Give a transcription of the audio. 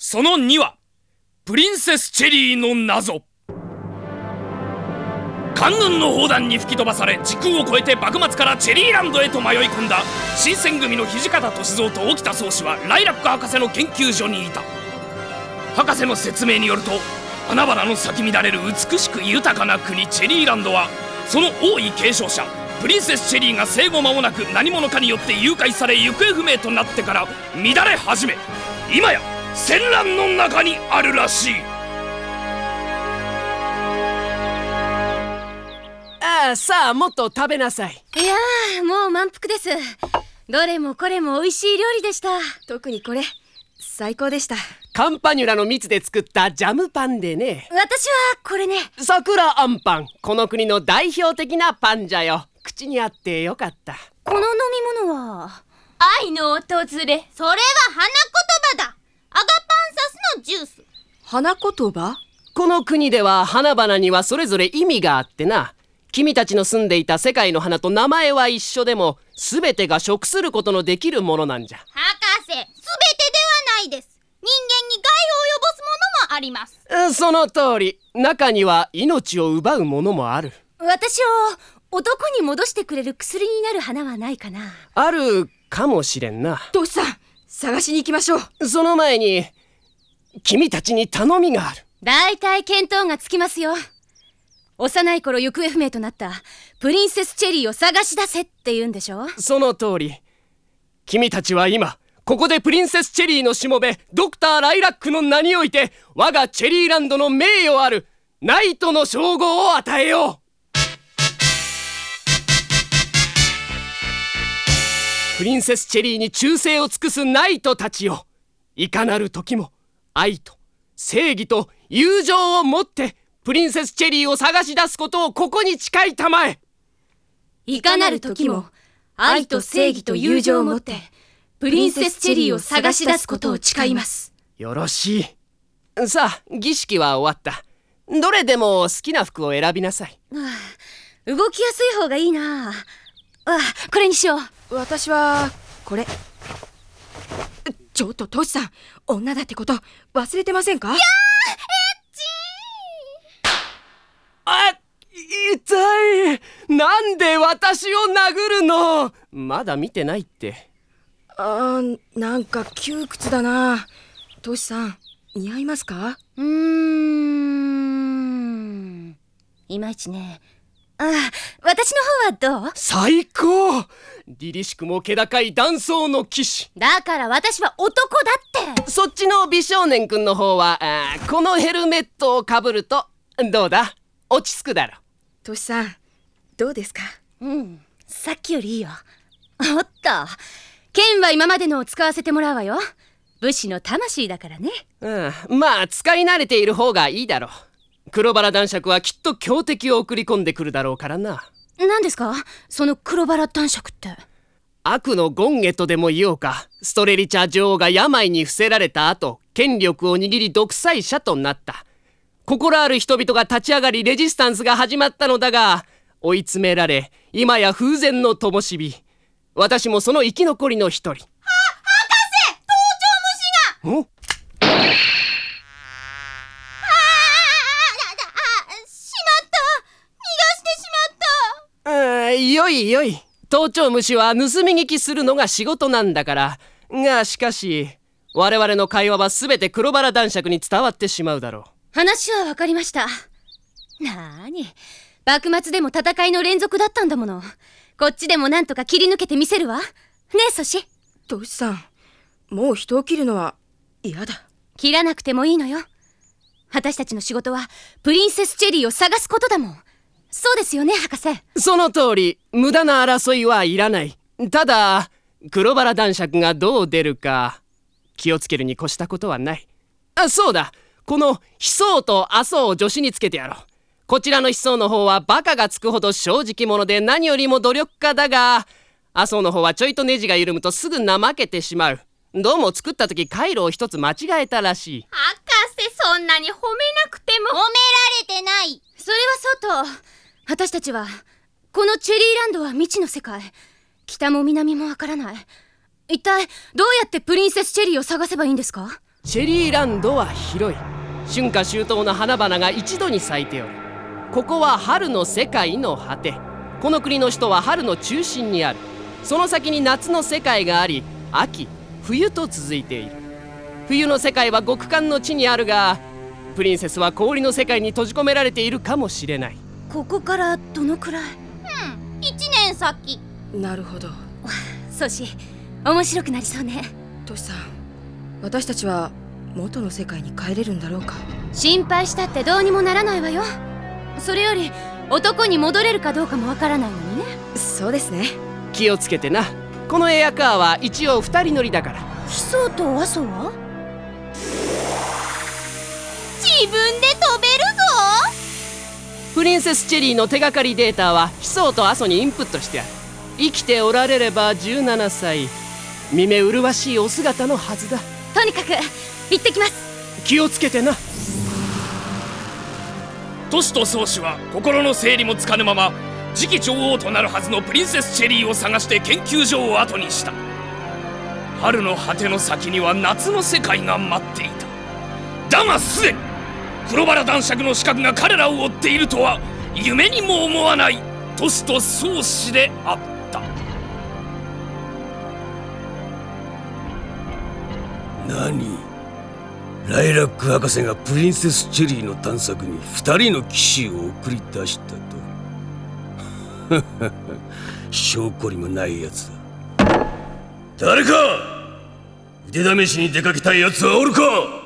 その2はプリンセスチェリーの謎。官軍の砲弾に吹き飛ばされ時空を超えて幕末からチェリーランドへと迷い込んだ。新選組の土方歳三と沖田総司はライラック博士の研究所にいた。博士の説明によると花々の咲き乱れる美しく豊かな国チェリーランドはその王位継承者プリンセスチェリーが生後間もなく何者かによって誘拐され行方不明となってから乱れ始め。今や戦乱の中にあるらしい。ああさあもっと食べなさい。いやーもう満腹です。どれもこれも美味しい料理でした。特にこれ最高でした。カンパニュラの蜜で作ったジャムパンでね。私はこれね。桜あんパン。この国の代表的なパンじゃよ。口にあってよかった。この飲み物は？愛の訪れ。それは花言葉だアガパンサスのジュース。花言葉？この国では花々にはそれぞれ意味があってな。君たちの住んでいた世界の花と名前は一緒でも全てが食することのできるものなんじゃ。博士すべてではないです。人間に害を及ぼすものもあります。うんその通り。中には命を奪うものもある。私を男に戻してくれる薬になる花はないかな。あるかもしれんな。トシさん探しに行きましょう。その前に君たちに頼みがある。だいたい見当がつきますよ。幼い頃行方不明となったプリンセスチェリーを探し出せって言うんでしょその通り。君たちは今ここでプリンセスチェリーのしもべドクター・ライラックの名において我がチェリーランドの名誉あるナイトの称号を与えようプリンセスチェリーに忠誠を尽くすナイトたちよ。いかなる時も愛と正義と友情を持ってプリンセスチェリーを探し出すことをここに誓いたまえ。いかなる時も愛と正義と友情を持ってプリンセスチェリーを探し出すことを誓います。よろしい。さあ儀式は終わった。どれでも好きな服を選びなさい。ああ動きやすい方がいいなあ。あこれにしよう私はこれ。ちょっとトシさん女だってこと忘れてませんか？あ痛いなんで私を殴るの？まだ見てないって。あーなんか窮屈だな。トシさん似合いますか？うーん。いまいちねああ私の方はどう？最高！凛々しくも気高い断層の騎士。だから私は男だって。そっちの美少年くんの方はあーこのヘルメットをかぶるとどうだ？落ち着くだろ。トシさんどうですか？うん。さっきよりいいよ。おっと。剣は今までのを使わせてもらうわよ。武士の魂だからね。うん。まあ使い慣れている方がいいだろう黒バラ男爵はきっと強敵を送り込んでくるだろうからな。何ですか？その黒バラ男爵って。悪のゴンゲとでも言おうか。ストレリチャ女王が病に伏せられた後権力を握り独裁者となった。心ある人々が立ち上がりレジスタンスが始まったのだが追い詰められ今や風前の灯火。私もその生き残りの一人。お？あしまった逃がしてしまったうんよいよい盗聴虫は盗み聞きするのが仕事なんだからがしかし我々の会話は全て黒バラ男爵に伝わってしまうだろう話は分かりましたなーに幕末でも戦いの連続だったんだものこっちでもなんとか切り抜けてみせるわねえソシトシさんもう人を切るのは嫌だ切らなくてもいいのよ私たちの仕事はプリンセスチェリーを探すことだもんそうですよね博士。その通り。無駄な争いはいらない。ただ黒バラ男爵がどう出るか気をつけるに越したことはない。あそうだ。この悲壮と麻生を助手につけてやろう。こちらの悲壮の方はバカがつくほど正直者で何よりも努力家だが麻生の方はちょいとネジが緩むとすぐ怠けてしまう。どうも作った時回路を一つ間違えたらしい。博士そんなに褒めなくても。褒められてない。それはそうと私たちはこのチェリーランドは未知の世界。北も南もわからない。一体どうやってプリンセスチェリーを探せばいいんですか？チェリーランドは広い。春夏秋冬の花々が一度に咲いておる。ここは春の世界の果て。この国の首都は春の中心にある。その先に夏の世界があり秋。冬と続いている。冬の世界は極寒の地にあるがプリンセスは氷の世界に閉じ込められているかもしれない。ここからどのくらい？うん1年先。なるほど。ソシ面白くなりそうね。トシさん私たちは元の世界に帰れるんだろうか？心配したってどうにもならないわよ。それより男に戻れるかどうかもわからないのにね。そうですね。気をつけてな。このエアカーは一応2人乗りだから。ヒソとアソは？自分でプリンセスチェリーの手がかりデータはヒソとアソにインプットしてある。生きておられれば17歳。見目麗しいお姿のはずだ。とにかく行ってきます。気をつけてな。都市と宗主は心の整理もつかぬまま次期女王となるはずのプリンセスチェリーを探して研究所を後にした。春の果ての先には夏の世界が待っていた。だがすでに黒バラ男爵の資格が彼らを追っているとは夢にも思わない都市と宗主であった。何？ライラック博士がプリンセスチェリーの探索に二人の騎士を送り出したと。証拠にもないやつだ。誰か！腕試しに出かけたいやつはおるか？